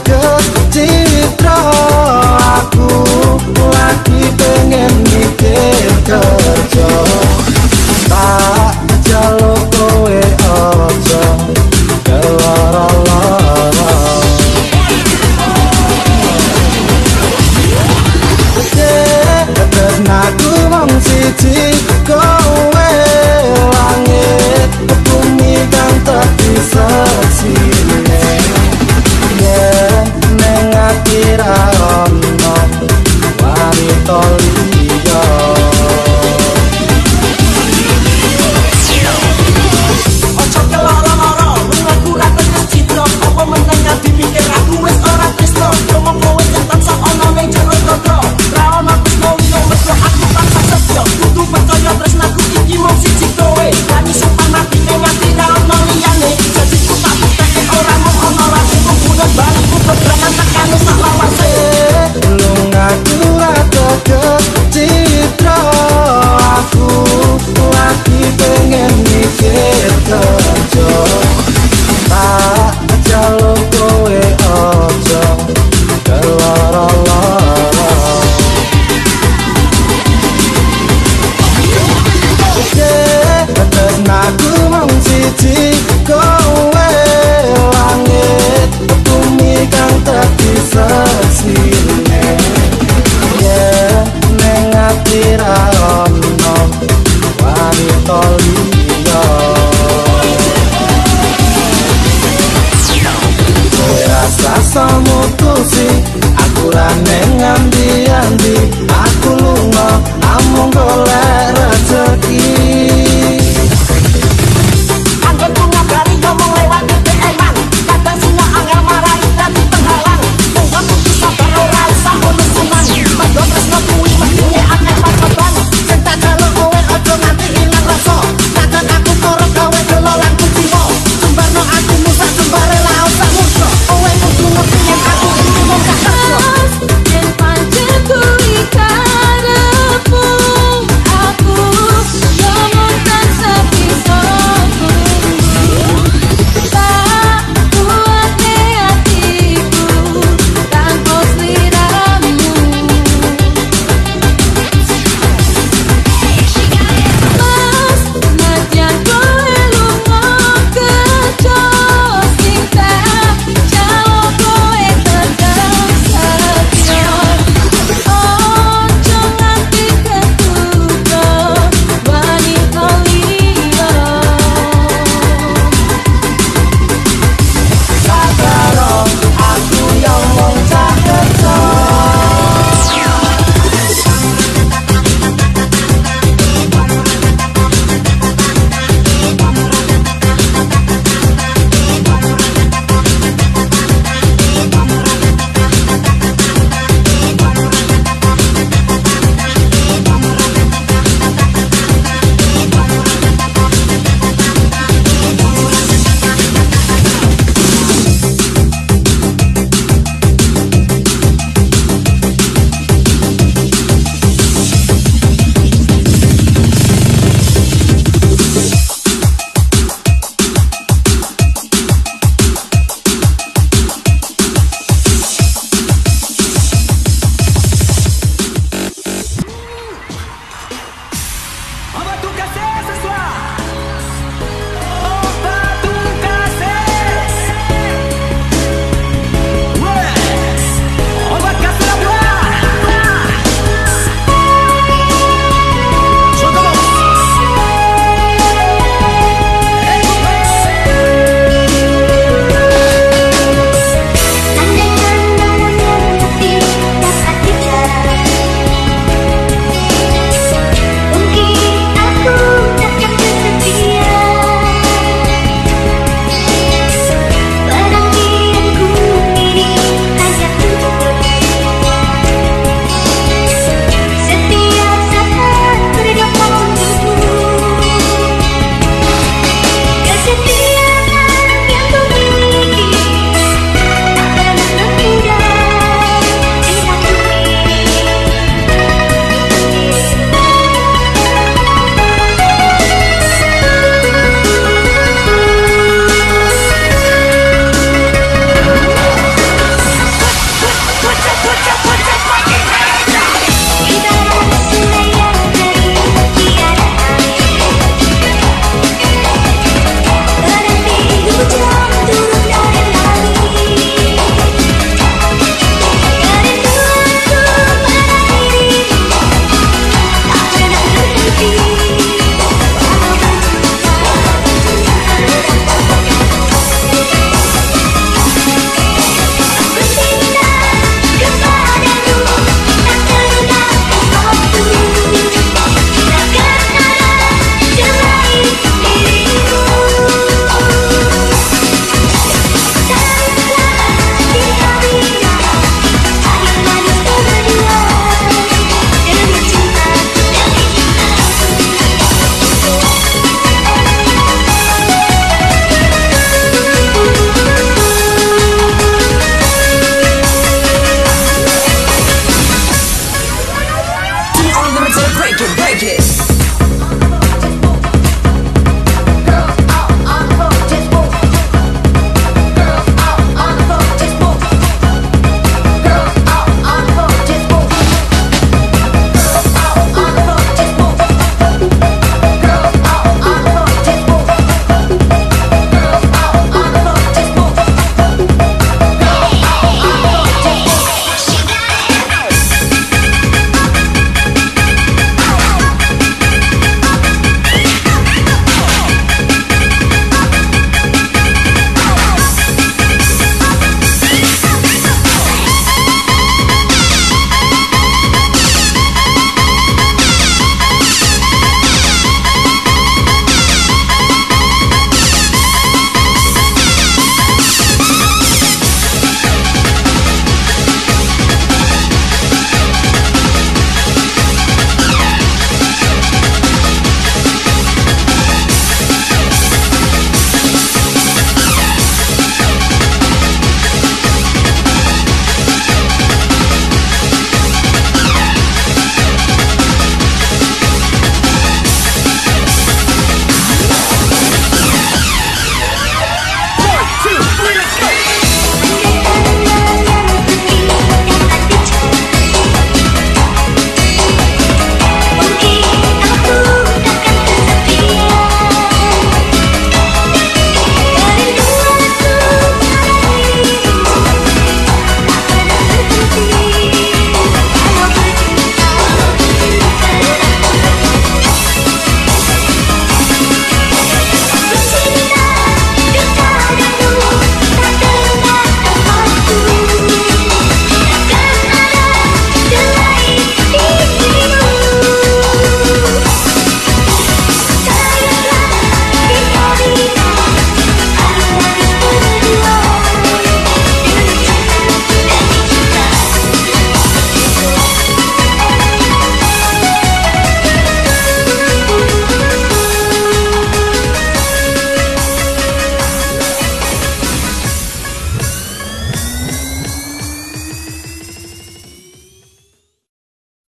kurang